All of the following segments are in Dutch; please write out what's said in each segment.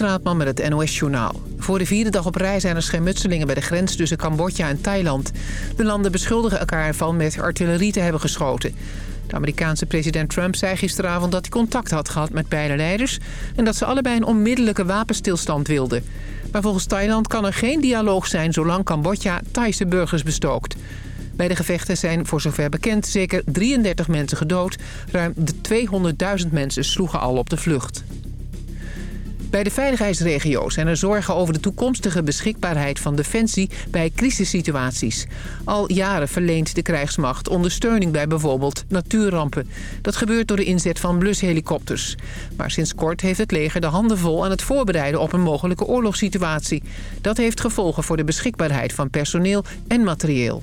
Straatman met het NOS-journaal. Voor de vierde dag op rij zijn er schermutselingen bij de grens tussen Cambodja en Thailand. De landen beschuldigen elkaar ervan met artillerie te hebben geschoten. De Amerikaanse president Trump zei gisteravond dat hij contact had gehad met beide leiders... en dat ze allebei een onmiddellijke wapenstilstand wilden. Maar volgens Thailand kan er geen dialoog zijn zolang Cambodja Thaise burgers bestookt. Bij de gevechten zijn voor zover bekend zeker 33 mensen gedood. Ruim 200.000 mensen sloegen al op de vlucht. Bij de veiligheidsregio's zijn er zorgen over de toekomstige beschikbaarheid van defensie bij crisissituaties. Al jaren verleent de krijgsmacht ondersteuning bij bijvoorbeeld natuurrampen. Dat gebeurt door de inzet van blushelikopters. Maar sinds kort heeft het leger de handen vol aan het voorbereiden op een mogelijke oorlogssituatie. Dat heeft gevolgen voor de beschikbaarheid van personeel en materieel.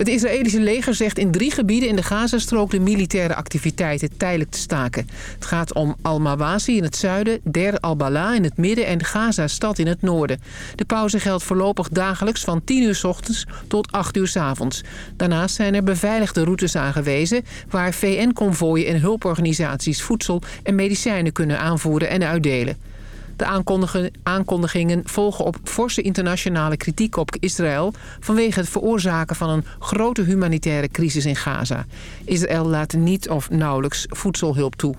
Het Israëlische leger zegt in drie gebieden in de Gazastrook... de militaire activiteiten tijdelijk te staken. Het gaat om Al-Mawasi in het zuiden, Der al-Bala in het midden... en Gaza-stad in het noorden. De pauze geldt voorlopig dagelijks van 10 uur s ochtends tot 8 uur s avonds. Daarnaast zijn er beveiligde routes aangewezen... waar VN-convooien en hulporganisaties voedsel en medicijnen kunnen aanvoeren en uitdelen. De aankondigingen volgen op forse internationale kritiek op Israël... vanwege het veroorzaken van een grote humanitaire crisis in Gaza. Israël laat niet of nauwelijks voedselhulp toe.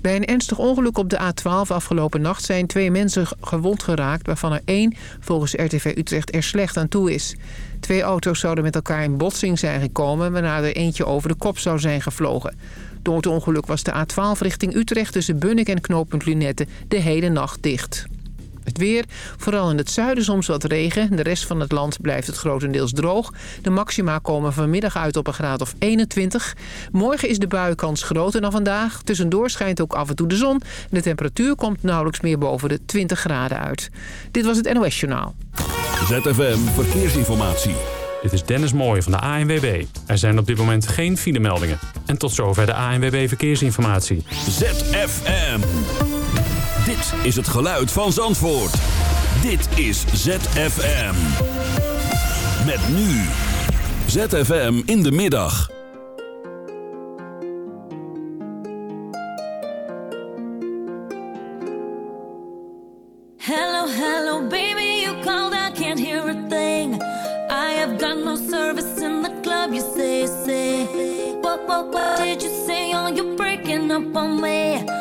Bij een ernstig ongeluk op de A12 afgelopen nacht zijn twee mensen gewond geraakt... waarvan er één volgens RTV Utrecht er slecht aan toe is. Twee auto's zouden met elkaar in botsing zijn gekomen... waarna er eentje over de kop zou zijn gevlogen. Door het ongeluk was de A12 richting Utrecht tussen Bunnik en knooppunt Lunette de hele nacht dicht. Het weer, vooral in het zuiden soms wat regen. De rest van het land blijft het grotendeels droog. De maxima komen vanmiddag uit op een graad of 21. Morgen is de buienkans groter dan vandaag. Tussendoor schijnt ook af en toe de zon. De temperatuur komt nauwelijks meer boven de 20 graden uit. Dit was het NOS Journaal. ZFM Verkeersinformatie. Dit is Dennis Mooij van de ANWB. Er zijn op dit moment geen filemeldingen. En tot zover de ANWB Verkeersinformatie. ZFM. Dit is het geluid van Zandvoort. Dit is ZFM. Met nu. ZFM in de middag. Up on me.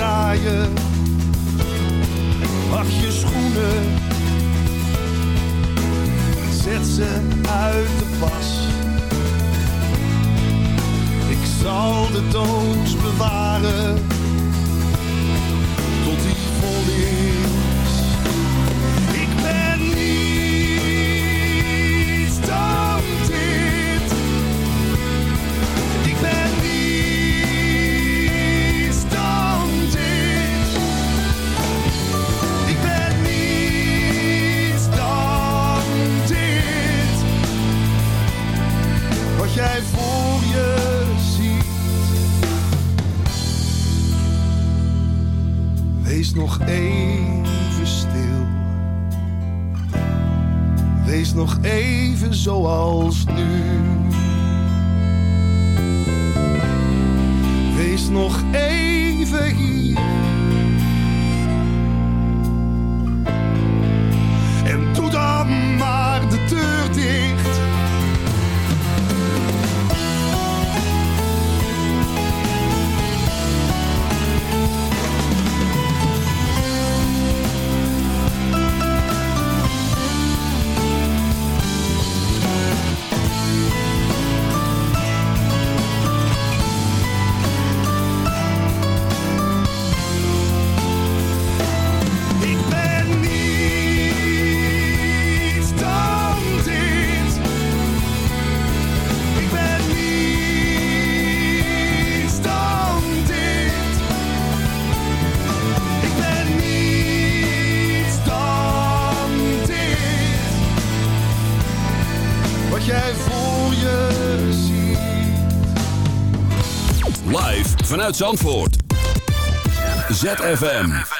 draaien. Pak je schoenen, zet ze uit de pas. Ik zal de doos bewaren uit Zandvoort. ZFM.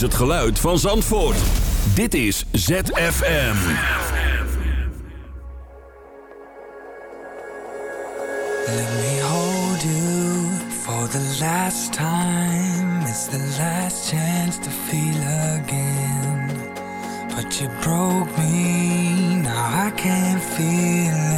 is het geluid van Zandvoort. Dit is ZFM. Let me hold you for the last time. It's the last chance to feel again. But you broke me, now I can't feel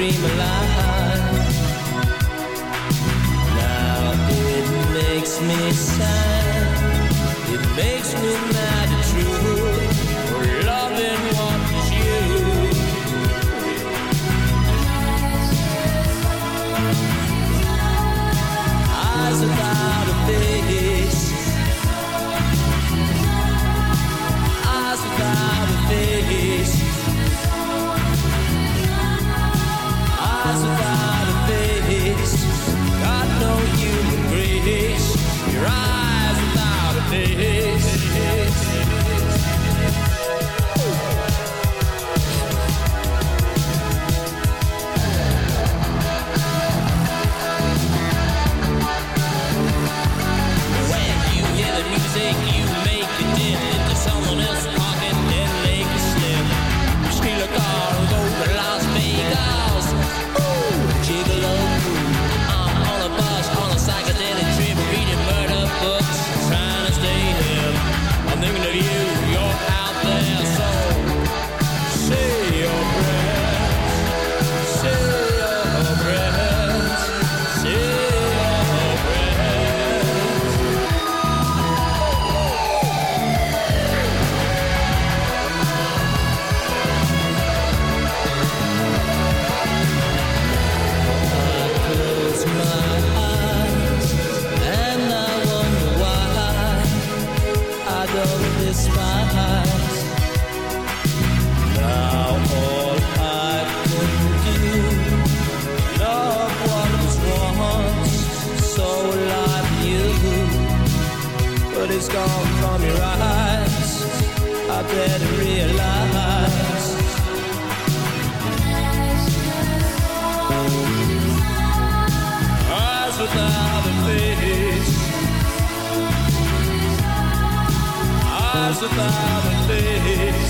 dream alive. Now it makes me sad. It makes me mad. is gone from your eyes. I better realize. Eyes without a face. Eyes without a face.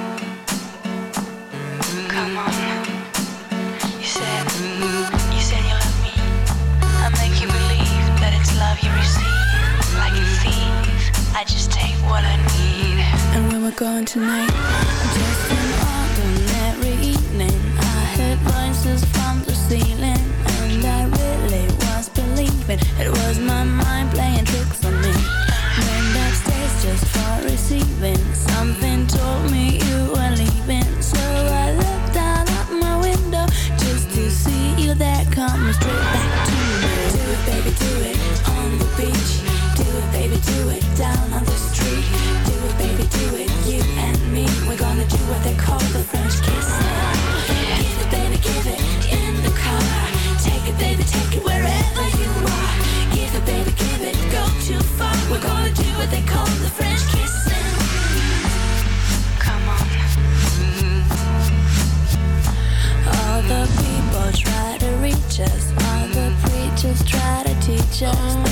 ocean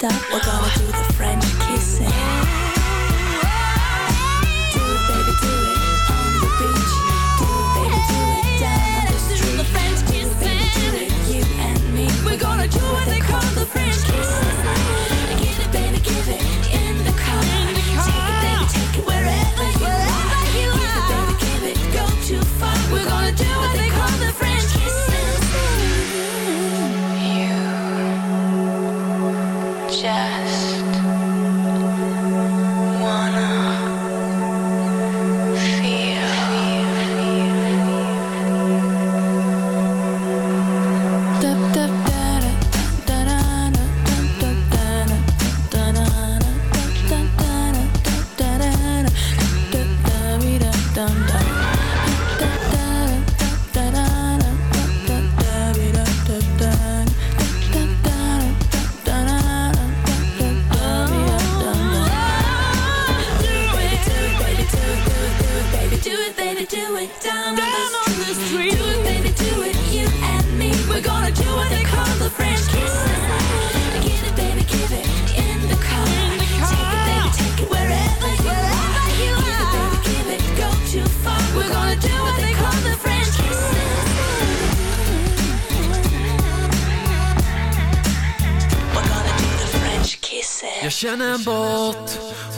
stop. We're down, down.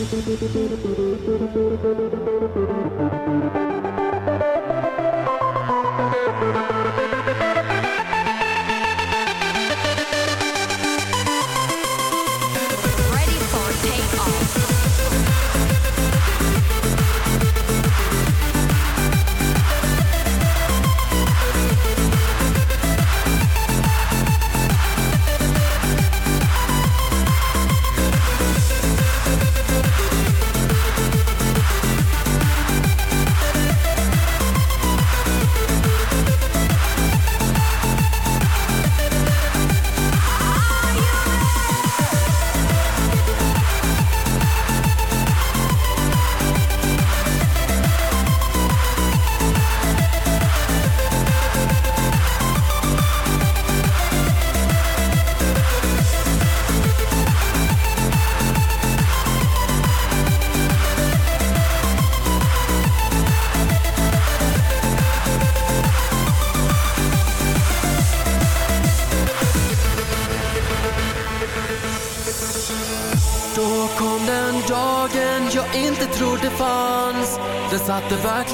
Thank you.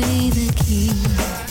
away the key.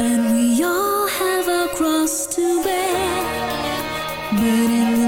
And we all have a cross to bear. But in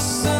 sun.